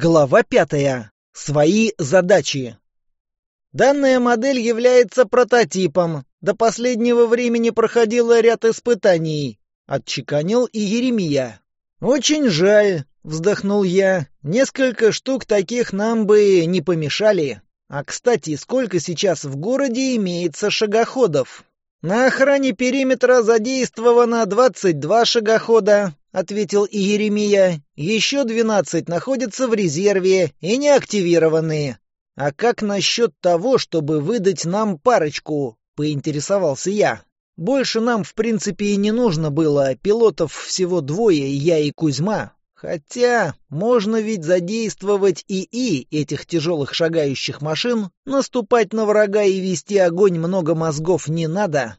Глава пятая. Свои задачи. Данная модель является прототипом. До последнего времени проходила ряд испытаний. Отчеканил и Еремия. «Очень жаль», — вздохнул я. «Несколько штук таких нам бы не помешали. А, кстати, сколько сейчас в городе имеется шагоходов?» «На охране периметра задействовано 22 шагохода», — ответил Иеремия. Еще двенадцать находятся в резерве и не активированные. А как насчет того, чтобы выдать нам парочку? Поинтересовался я. Больше нам, в принципе, и не нужно было. Пилотов всего двое, я и Кузьма. Хотя можно ведь задействовать ИИ этих тяжелых шагающих машин, наступать на врага и вести огонь много мозгов не надо.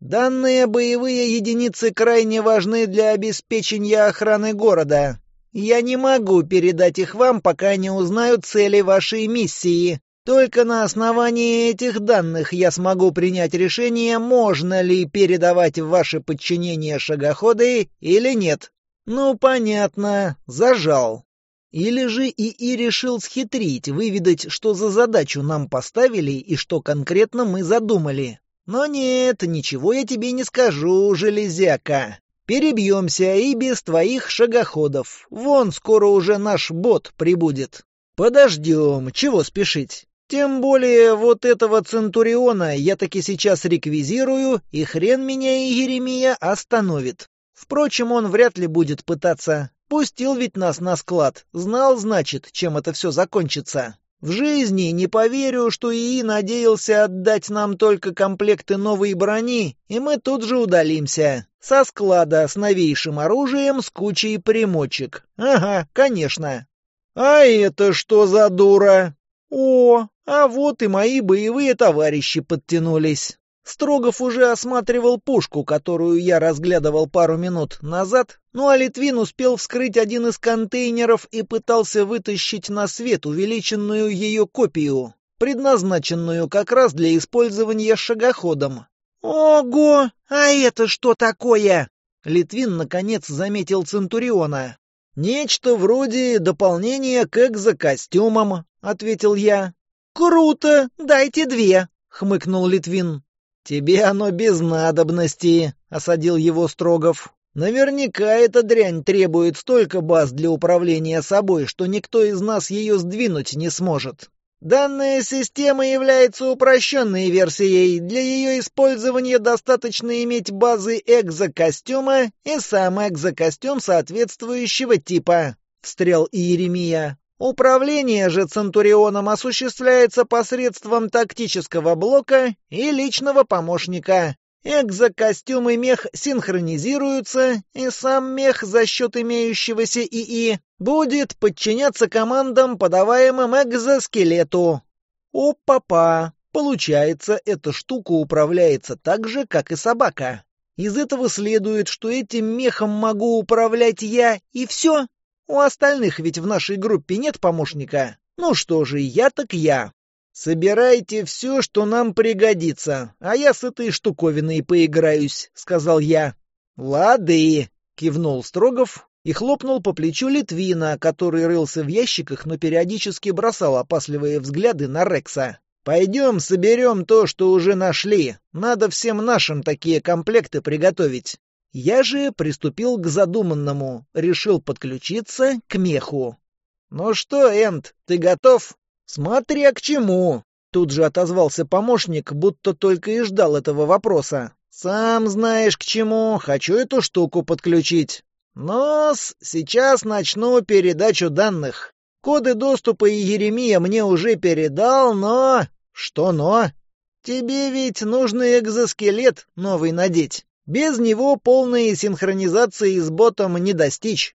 Данные боевые единицы крайне важны для обеспечения охраны города. Я не могу передать их вам, пока не узнаю цели вашей миссии. Только на основании этих данных я смогу принять решение, можно ли передавать в ваше подчинение шагоходы или нет. Ну, понятно, зажал. Или же ИИ решил схитрить, выведать, что за задачу нам поставили и что конкретно мы задумали. Но нет, ничего я тебе не скажу, железяка. Перебьемся и без твоих шагоходов. Вон скоро уже наш бот прибудет. Подождем, чего спешить? Тем более вот этого Центуриона я таки сейчас реквизирую, и хрен меня и Еремия остановит. Впрочем, он вряд ли будет пытаться. Пустил ведь нас на склад. Знал, значит, чем это все закончится. В жизни не поверю, что ИИ надеялся отдать нам только комплекты новой брони, и мы тут же удалимся. Со склада с новейшим оружием, с кучей примочек. Ага, конечно. А это что за дура? О, а вот и мои боевые товарищи подтянулись. Строгов уже осматривал пушку, которую я разглядывал пару минут назад, ну а Литвин успел вскрыть один из контейнеров и пытался вытащить на свет увеличенную ее копию, предназначенную как раз для использования шагоходом. «Ого! А это что такое?» Литвин, наконец, заметил Центуриона. «Нечто вроде дополнения к экзокостюмам», — ответил я. «Круто! Дайте две!» — хмыкнул Литвин. «Тебе оно без надобности», — осадил его Строгов. «Наверняка эта дрянь требует столько баз для управления собой, что никто из нас ее сдвинуть не сможет. Данная система является упрощенной версией. Для ее использования достаточно иметь базы экзокостюма и сам экзокостюм соответствующего типа», — встрял Иеремия. Управление же Центурионом осуществляется посредством тактического блока и личного помощника. Экзокостюм и мех синхронизируются, и сам мех за счет имеющегося ИИ будет подчиняться командам, подаваемым экзоскелету. Опа-па! Получается, эта штука управляется так же, как и собака. Из этого следует, что этим мехом могу управлять я, и все? У остальных ведь в нашей группе нет помощника. Ну что же, я так я. Собирайте все, что нам пригодится, а я с этой штуковиной поиграюсь, сказал я. Лады, кивнул Строгов и хлопнул по плечу Литвина, который рылся в ящиках, но периодически бросал опасливые взгляды на Рекса. Пойдем соберем то, что уже нашли. Надо всем нашим такие комплекты приготовить. Я же приступил к задуманному, решил подключиться к меху. «Ну что, Энд, ты готов?» «Смотря к чему!» Тут же отозвался помощник, будто только и ждал этого вопроса. «Сам знаешь к чему, хочу эту штуку подключить. Но сейчас начну передачу данных. Коды доступа и Еремия мне уже передал, но...» «Что но?» «Тебе ведь нужно экзоскелет новый надеть». Без него полной синхронизации с ботом не достичь.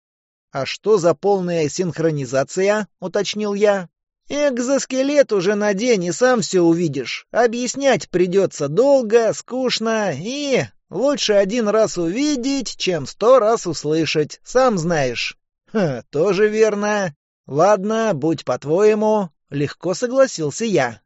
«А что за полная синхронизация?» — уточнил я. «Экзоскелет уже надень и сам все увидишь. Объяснять придется долго, скучно и...» «Лучше один раз увидеть, чем сто раз услышать, сам знаешь». Ха, тоже верно. «Ладно, будь по-твоему», — легко согласился я.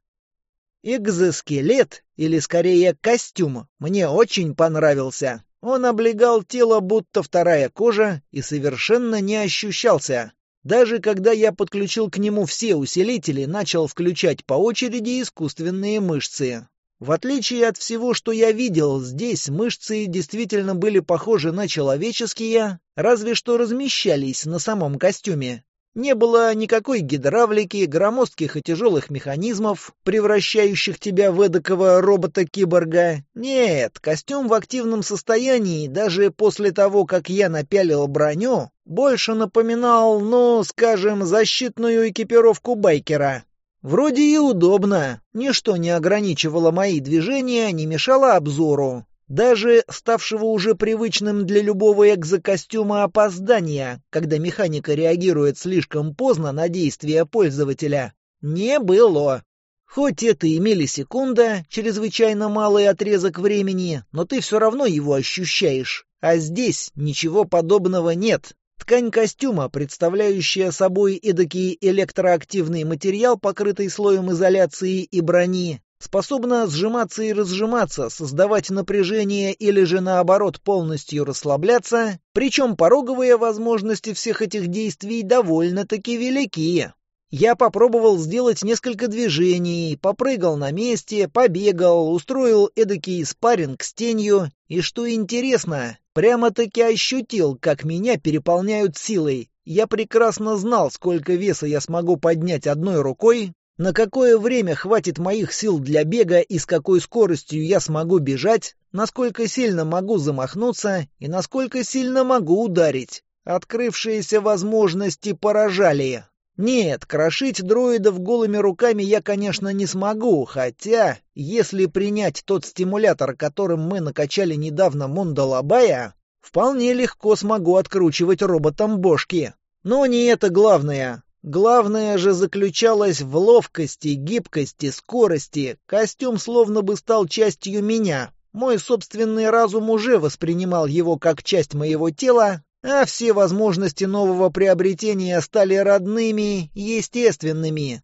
Экзоскелет или скорее костюм, мне очень понравился. Он облегал тело, будто вторая кожа, и совершенно не ощущался. Даже когда я подключил к нему все усилители, начал включать по очереди искусственные мышцы. В отличие от всего, что я видел, здесь мышцы действительно были похожи на человеческие, разве что размещались на самом костюме. Не было никакой гидравлики, громоздких и тяжелых механизмов, превращающих тебя в эдакого робота-киборга. Нет, костюм в активном состоянии, даже после того, как я напялил броню, больше напоминал, ну, скажем, защитную экипировку байкера. Вроде и удобно, ничто не ограничивало мои движения, не мешало обзору даже ставшего уже привычным для любого экзокостюма опоздания, когда механика реагирует слишком поздно на действия пользователя, не было. Хоть это и миллисекунда, чрезвычайно малый отрезок времени, но ты все равно его ощущаешь. А здесь ничего подобного нет. Ткань костюма, представляющая собой эдакий электроактивный материал, покрытый слоем изоляции и брони, способна сжиматься и разжиматься, создавать напряжение или же наоборот полностью расслабляться, причем пороговые возможности всех этих действий довольно-таки велики. Я попробовал сделать несколько движений, попрыгал на месте, побегал, устроил эдакий спарринг с тенью, и что интересно, прямо-таки ощутил, как меня переполняют силой. Я прекрасно знал, сколько веса я смогу поднять одной рукой, на какое время хватит моих сил для бега и с какой скоростью я смогу бежать, насколько сильно могу замахнуться и насколько сильно могу ударить. Открывшиеся возможности поражали. Нет, крошить дроидов голыми руками я, конечно, не смогу, хотя, если принять тот стимулятор, которым мы накачали недавно Мундалабая, вполне легко смогу откручивать роботам бошки. Но не это главное. Главное же заключалось в ловкости, гибкости, скорости. Костюм словно бы стал частью меня. Мой собственный разум уже воспринимал его как часть моего тела, а все возможности нового приобретения стали родными, естественными.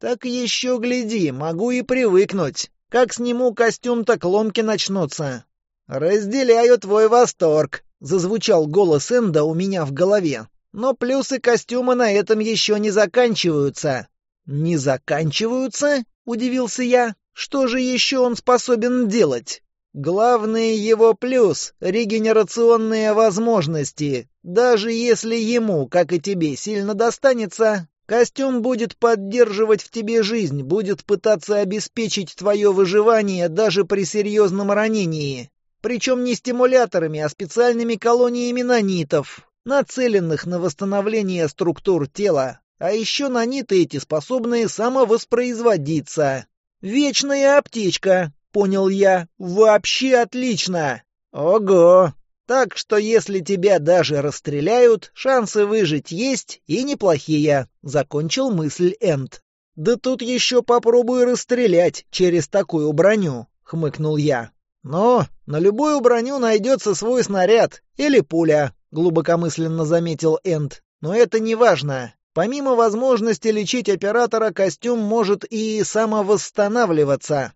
Так еще гляди, могу и привыкнуть. Как сниму костюм, так ломки начнутся. «Разделяю твой восторг», — зазвучал голос Энда у меня в голове. Но плюсы костюма на этом еще не заканчиваются. «Не заканчиваются?» — удивился я. «Что же еще он способен делать?» «Главный его плюс — регенерационные возможности. Даже если ему, как и тебе, сильно достанется, Костюм будет поддерживать в тебе жизнь, будет пытаться обеспечить твое выживание даже при серьезном ранении. Причем не стимуляторами, а специальными колониями нанитов нацеленных на восстановление структур тела, а еще на ниты, эти способные самовоспроизводиться. «Вечная аптечка», — понял я, — «вообще отлично!» «Ого!» Так что если тебя даже расстреляют, шансы выжить есть и неплохие, закончил мысль Энд. Да тут еще попробую расстрелять через такую броню, хмыкнул я. Но на любую броню найдется свой снаряд или пуля, — глубокомысленно заметил Энд. «Но это не важно. Помимо возможности лечить оператора, костюм может и самовосстанавливаться».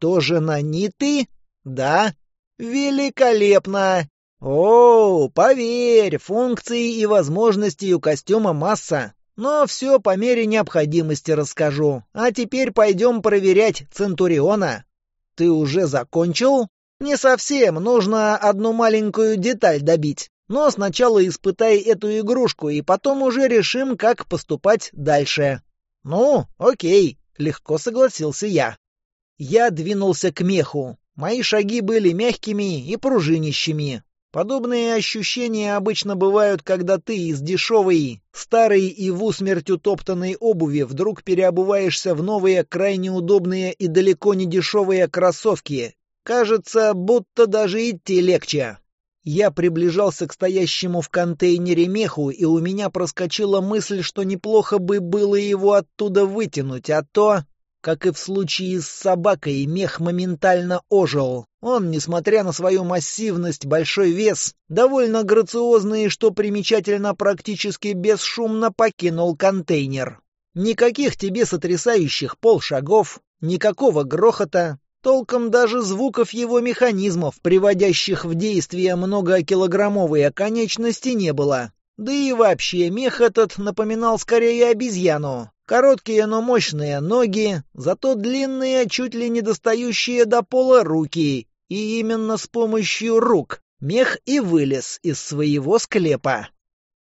«Тоже на ниты? «Да». «Великолепно!» «О, поверь, функций и возможностей у костюма масса. Но все по мере необходимости расскажу. А теперь пойдем проверять Центуриона». «Ты уже закончил?» «Не совсем. Нужно одну маленькую деталь добить». Но сначала испытай эту игрушку, и потом уже решим, как поступать дальше. Ну, окей, легко согласился я. Я двинулся к меху. Мои шаги были мягкими и пружинищими. Подобные ощущения обычно бывают, когда ты из дешевой, старой и в усмерть утоптанной обуви вдруг переобуваешься в новые, крайне удобные и далеко не дешевые кроссовки. Кажется, будто даже идти легче. Я приближался к стоящему в контейнере меху, и у меня проскочила мысль, что неплохо бы было его оттуда вытянуть, а то... Как и в случае с собакой, мех моментально ожил. Он, несмотря на свою массивность, большой вес, довольно грациозный и, что примечательно, практически бесшумно покинул контейнер. Никаких тебе сотрясающих полшагов, никакого грохота, толком даже звуков его механизмов, приводящих в действие многокилограммовые конечности, не было. Да и вообще, мех этот напоминал скорее обезьяну. Короткие, но мощные ноги, зато длинные, чуть ли не достающие до пола руки. И именно с помощью рук мех и вылез из своего склепа.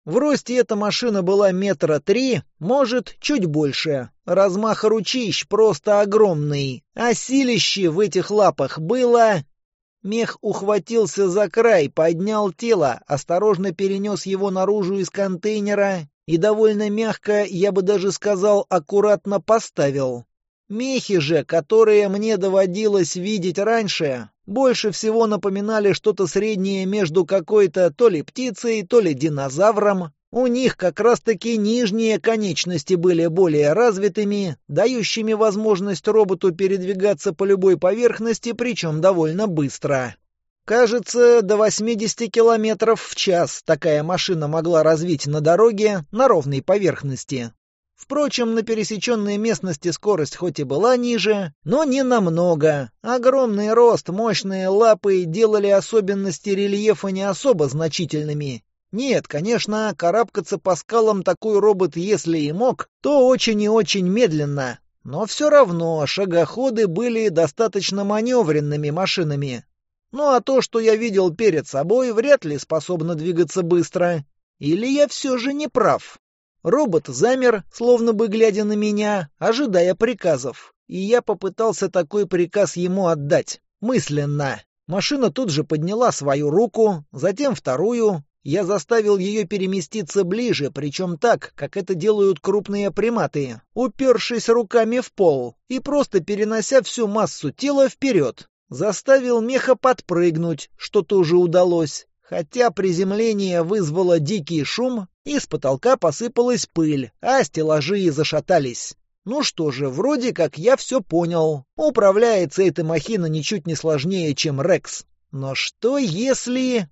В росте эта машина была метра три, может, чуть больше. Размах ручищ просто огромный, а силище в этих лапах было... Мех ухватился за край, поднял тело, осторожно перенес его наружу из контейнера и довольно мягко, я бы даже сказал, аккуратно поставил. Мехи же, которые мне доводилось видеть раньше, больше всего напоминали что-то среднее между какой-то то ли птицей, то ли динозавром. У них как раз-таки нижние конечности были более развитыми, дающими возможность роботу передвигаться по любой поверхности, причем довольно быстро. Кажется, до 80 километров в час такая машина могла развить на дороге на ровной поверхности. Впрочем, на пересеченной местности скорость хоть и была ниже, но не намного. Огромный рост, мощные лапы делали особенности рельефа не особо значительными. Нет, конечно, карабкаться по скалам такой робот, если и мог, то очень и очень медленно. Но все равно шагоходы были достаточно маневренными машинами. Ну а то, что я видел перед собой, вряд ли способно двигаться быстро. Или я все же не прав? Робот замер, словно бы глядя на меня, ожидая приказов. И я попытался такой приказ ему отдать. Мысленно. Машина тут же подняла свою руку, затем вторую. Я заставил ее переместиться ближе, причем так, как это делают крупные приматы, упершись руками в пол и просто перенося всю массу тела вперед. Заставил меха подпрыгнуть, что тоже удалось хотя приземление вызвало дикий шум, из потолка посыпалась пыль, а стеллажи зашатались. Ну что же, вроде как я все понял. Управляется эта махина ничуть не сложнее, чем Рекс. Но что если...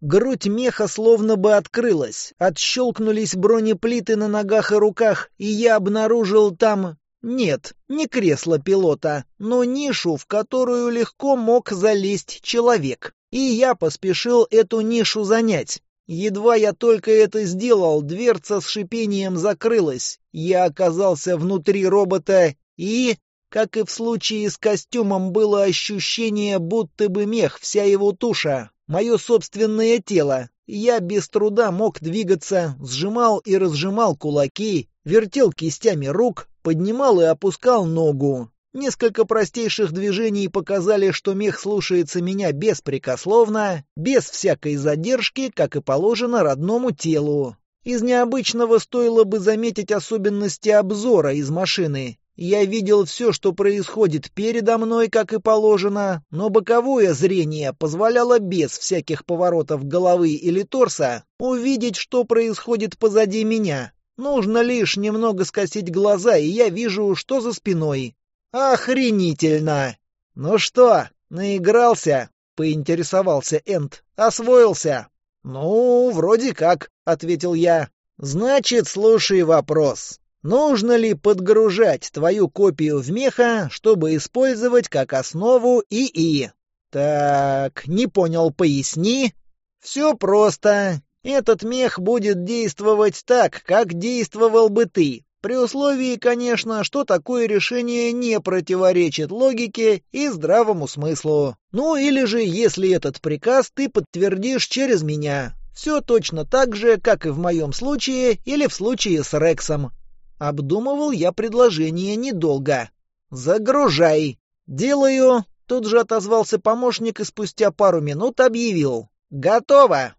Грудь меха словно бы открылась. Отщелкнулись бронеплиты на ногах и руках, и я обнаружил там... Нет, не кресло пилота, но нишу, в которую легко мог залезть человек. И я поспешил эту нишу занять. Едва я только это сделал, дверца с шипением закрылась. Я оказался внутри робота и... Как и в случае с костюмом, было ощущение, будто бы мех, вся его туша, мое собственное тело. Я без труда мог двигаться, сжимал и разжимал кулаки, вертел кистями рук, поднимал и опускал ногу. Несколько простейших движений показали, что мех слушается меня беспрекословно, без всякой задержки, как и положено родному телу. Из необычного стоило бы заметить особенности обзора из машины. Я видел все, что происходит передо мной, как и положено, но боковое зрение позволяло без всяких поворотов головы или торса увидеть, что происходит позади меня. Нужно лишь немного скосить глаза, и я вижу, что за спиной. Охренительно! Ну что, наигрался? Поинтересовался Энд. Освоился? Ну, вроде как, ответил я. Значит, слушай вопрос. Нужно ли подгружать твою копию в меха, чтобы использовать как основу ИИ? Так, не понял, поясни. Все просто. Этот мех будет действовать так, как действовал бы ты. При условии, конечно, что такое решение не противоречит логике и здравому смыслу. Ну или же, если этот приказ ты подтвердишь через меня. Все точно так же, как и в моем случае или в случае с Рексом. Обдумывал я предложение недолго. «Загружай!» «Делаю!» Тут же отозвался помощник и спустя пару минут объявил. «Готово!»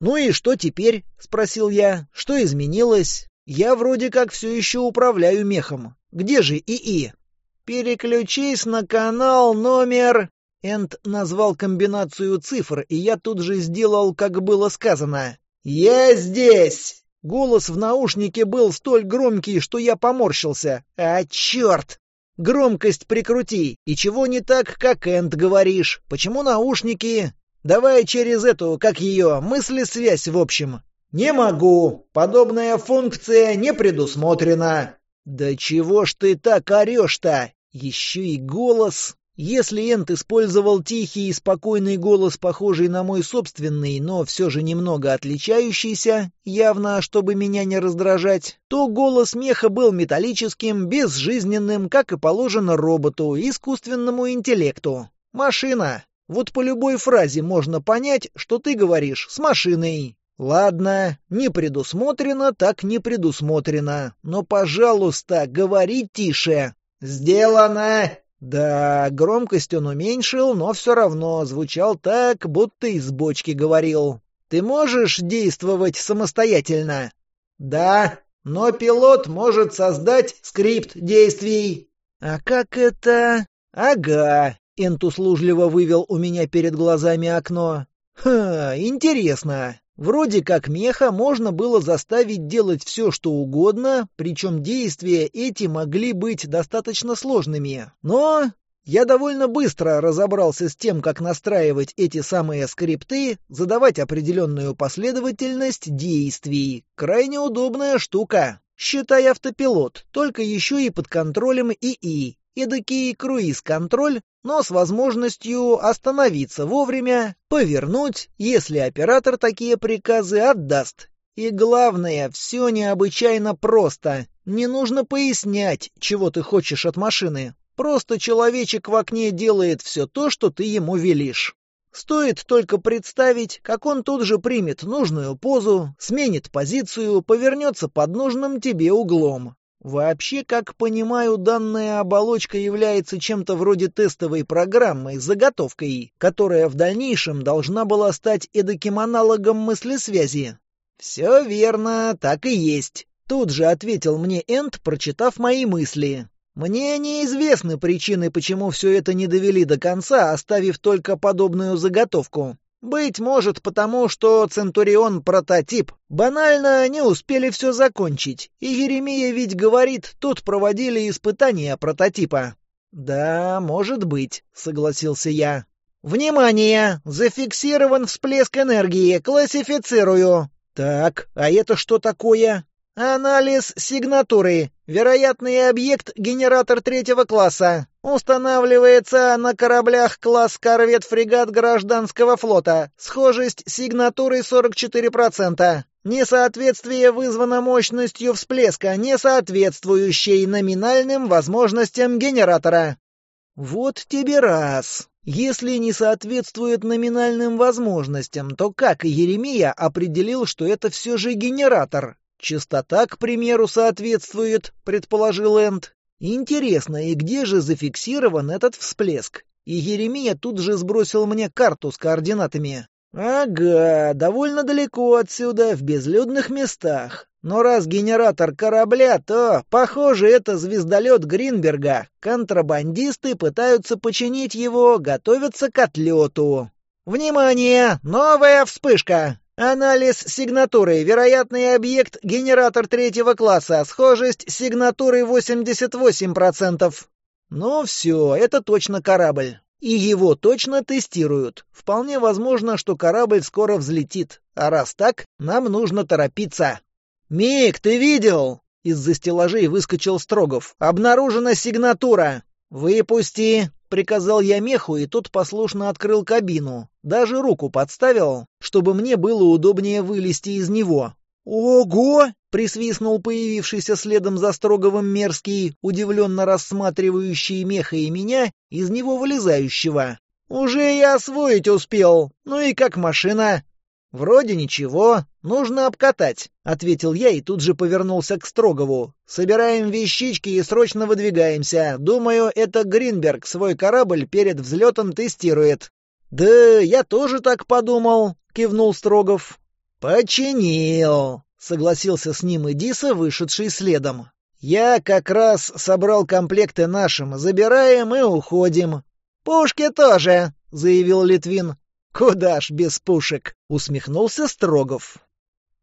«Ну и что теперь?» — спросил я. «Что изменилось?» Я вроде как все еще управляю мехом. Где же ИИ? Переключись на канал номер... Энд назвал комбинацию цифр, и я тут же сделал, как было сказано. «Я здесь!» Голос в наушнике был столь громкий, что я поморщился. «А, черт! Громкость прикрути! И чего не так, как Энд говоришь? Почему наушники? Давай через эту, как ее, мысли-связь в общем. «Не могу. Подобная функция не предусмотрена». «Да чего ж ты так орешь-то? Еще и голос!» Если Энт использовал тихий и спокойный голос, похожий на мой собственный, но все же немного отличающийся, явно, чтобы меня не раздражать, то голос меха был металлическим, безжизненным, как и положено роботу, искусственному интеллекту. «Машина!» Вот по любой фразе можно понять, что ты говоришь с машиной. Ладно, не предусмотрено, так не предусмотрено. Но, пожалуйста, говори тише. Сделано. Да, громкость он уменьшил, но все равно звучал так, будто из бочки говорил. Ты можешь действовать самостоятельно? Да, но пилот может создать скрипт действий. А как это? Ага, Энт услужливо вывел у меня перед глазами окно. Ха, интересно. Вроде как меха можно было заставить делать все, что угодно, причем действия эти могли быть достаточно сложными. Но я довольно быстро разобрался с тем, как настраивать эти самые скрипты, задавать определенную последовательность действий. Крайне удобная штука. Считай автопилот, только еще и под контролем ИИ. Эдакий круиз-контроль, но с возможностью остановиться вовремя, повернуть, если оператор такие приказы отдаст. И главное, все необычайно просто. Не нужно пояснять, чего ты хочешь от машины. Просто человечек в окне делает все то, что ты ему велишь. Стоит только представить, как он тут же примет нужную позу, сменит позицию, повернется под нужным тебе углом. Вообще, как понимаю, данная оболочка является чем-то вроде тестовой программы, заготовкой, которая в дальнейшем должна была стать эдаким аналогом мыслесвязи. «Все верно, так и есть», — тут же ответил мне Энд, прочитав мои мысли. «Мне неизвестны причины, почему все это не довели до конца, оставив только подобную заготовку. Быть может, потому что Центурион прототип. Банально не успели все закончить. И Еремия ведь говорит, тут проводили испытания прототипа. Да, может быть, согласился я. Внимание, зафиксирован всплеск энергии. Классифицирую. Так, а это что такое? Анализ сигнатуры. Вероятный объект генератор третьего класса устанавливается на кораблях класс корвет-фрегат гражданского флота. Схожесть сигнатуры 44%. Несоответствие вызвано мощностью всплеска, не соответствующей номинальным возможностям генератора. Вот тебе раз. Если не соответствует номинальным возможностям, то как Еремия определил, что это все же генератор? Частота, к примеру, соответствует, предположил Энд. Интересно, и где же зафиксирован этот всплеск? И Еремия тут же сбросил мне карту с координатами. Ага, довольно далеко отсюда, в безлюдных местах. Но раз генератор корабля, то, похоже, это звездолет Гринберга. Контрабандисты пытаются починить его, готовятся к отлету. Внимание! Новая вспышка! Анализ сигнатуры. Вероятный объект — генератор третьего класса. Схожесть сигнатуры 88%. Ну все, это точно корабль. И его точно тестируют. Вполне возможно, что корабль скоро взлетит. А раз так, нам нужно торопиться. «Мик, ты видел?» Из-за стеллажей выскочил Строгов. «Обнаружена сигнатура. Выпусти!» Приказал я меху, и тот послушно открыл кабину. Даже руку подставил, чтобы мне было удобнее вылезти из него. «Ого!» — присвистнул появившийся следом за Строговым мерзкий, удивленно рассматривающий меха и меня, из него вылезающего. «Уже я освоить успел. Ну и как машина?» «Вроде ничего, нужно обкатать», — ответил я и тут же повернулся к Строгову. «Собираем вещички и срочно выдвигаемся. Думаю, это Гринберг свой корабль перед взлетом тестирует». «Да я тоже так подумал», — кивнул Строгов. «Починил», — согласился с ним Эдиса, вышедший следом. «Я как раз собрал комплекты нашим, забираем и уходим». «Пушки тоже», — заявил Литвин. «Куда ж без пушек!» — усмехнулся Строгов.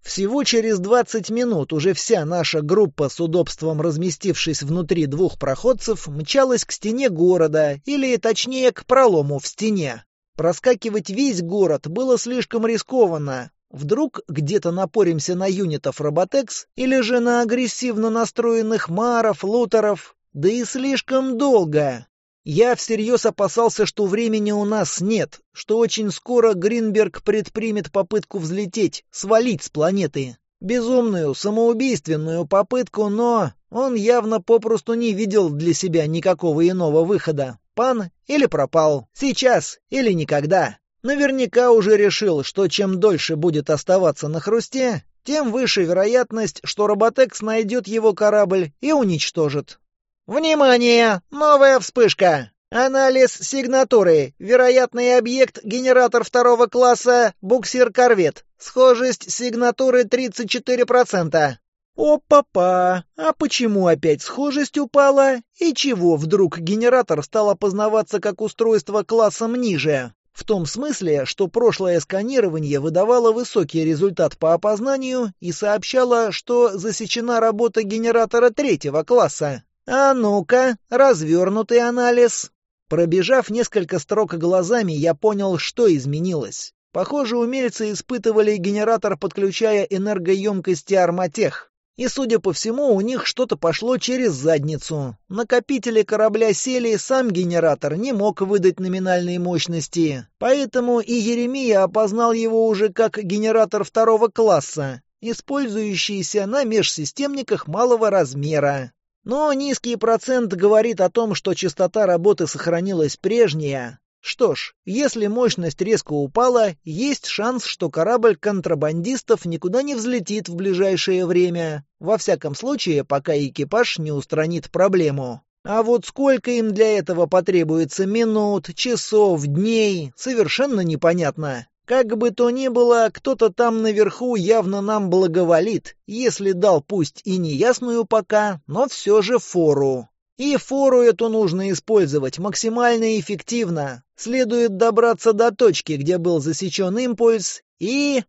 Всего через 20 минут уже вся наша группа, с удобством разместившись внутри двух проходцев, мчалась к стене города, или точнее к пролому в стене. Проскакивать весь город было слишком рискованно. Вдруг где-то напоримся на юнитов Роботекс или же на агрессивно настроенных маров, лутеров. Да и слишком долго. Я всерьез опасался, что времени у нас нет, что очень скоро Гринберг предпримет попытку взлететь, свалить с планеты. Безумную, самоубийственную попытку, но он явно попросту не видел для себя никакого иного выхода. Пан или пропал, сейчас или никогда. Наверняка уже решил, что чем дольше будет оставаться на хрусте, тем выше вероятность, что Роботекс найдет его корабль и уничтожит. Внимание! Новая вспышка! Анализ сигнатуры. Вероятный объект генератор второго класса буксир-корвет. Схожесть сигнатуры 34%. О-папа! А почему опять схожесть упала? И чего вдруг генератор стал опознаваться как устройство классом ниже? В том смысле, что прошлое сканирование выдавало высокий результат по опознанию и сообщало, что засечена работа генератора третьего класса. А ну-ка, развернутый анализ. Пробежав несколько строк глазами, я понял, что изменилось. Похоже, умельцы испытывали генератор, подключая энергоемкости «Арматех». И, судя по всему, у них что-то пошло через задницу. Накопители корабля сели, сам генератор не мог выдать номинальные мощности. Поэтому и Еремия опознал его уже как генератор второго класса, использующийся на межсистемниках малого размера. Но низкий процент говорит о том, что частота работы сохранилась прежняя. Что ж, если мощность резко упала, есть шанс, что корабль контрабандистов никуда не взлетит в ближайшее время. Во всяком случае, пока экипаж не устранит проблему. А вот сколько им для этого потребуется минут, часов, дней, совершенно непонятно. Как бы то ни было, кто-то там наверху явно нам благоволит, если дал пусть и неясную пока, но все же фору. И фору эту нужно использовать максимально эффективно. Следует добраться до точки, где был засечен импульс, и...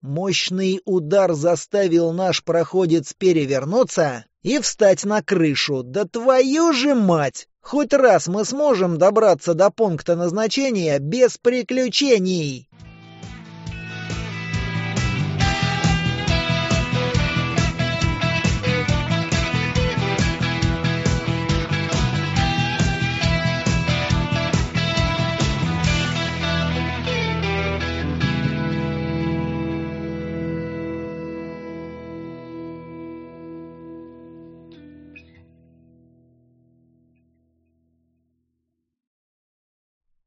Мощный удар заставил наш проходец перевернуться и встать на крышу. Да твою же мать! Хоть раз мы сможем добраться до пункта назначения без приключений!